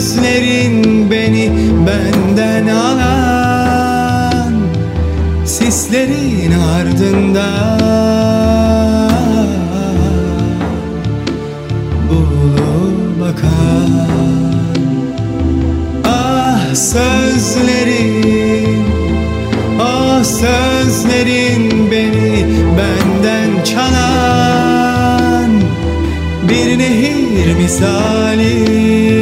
gözlerin beni benden alan Sislerin ardında Bulu bakan. Ah sözlerin Ah sözlerin beni benden çalan Bir nehir misali.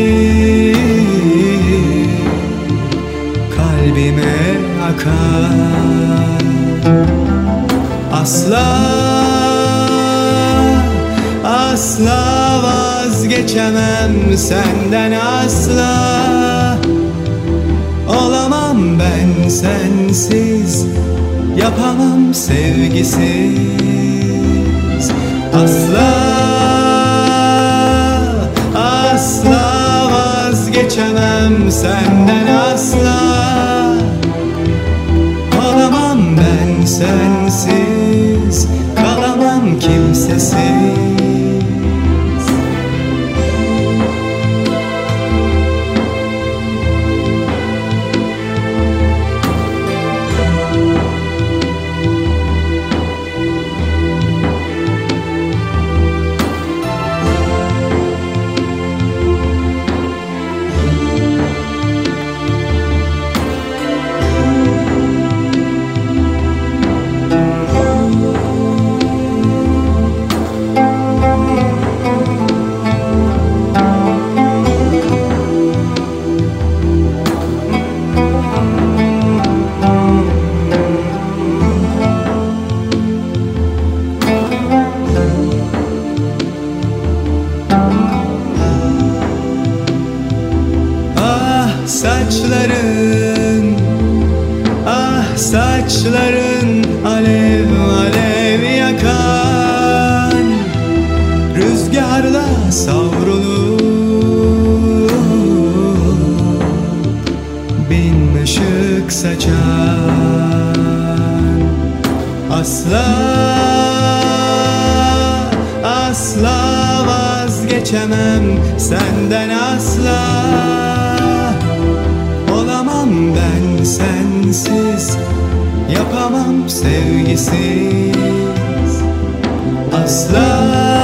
Asla vazgeçemem senden asla. Olamam ben sensiz Yapamam sevgisiz. Asla Asla vazgeçemem senden asla. Olamam ben sensiz saçların Ah saçların alev alev yakan Rüzgarla savrulup Bin ışık saçan. Asla Asla vazgeçemem senden asla ben sensiz. Yapamam sevgisiz. Asla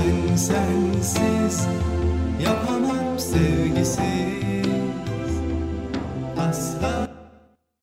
ben sensiz Yapamam sevgisiz. Asla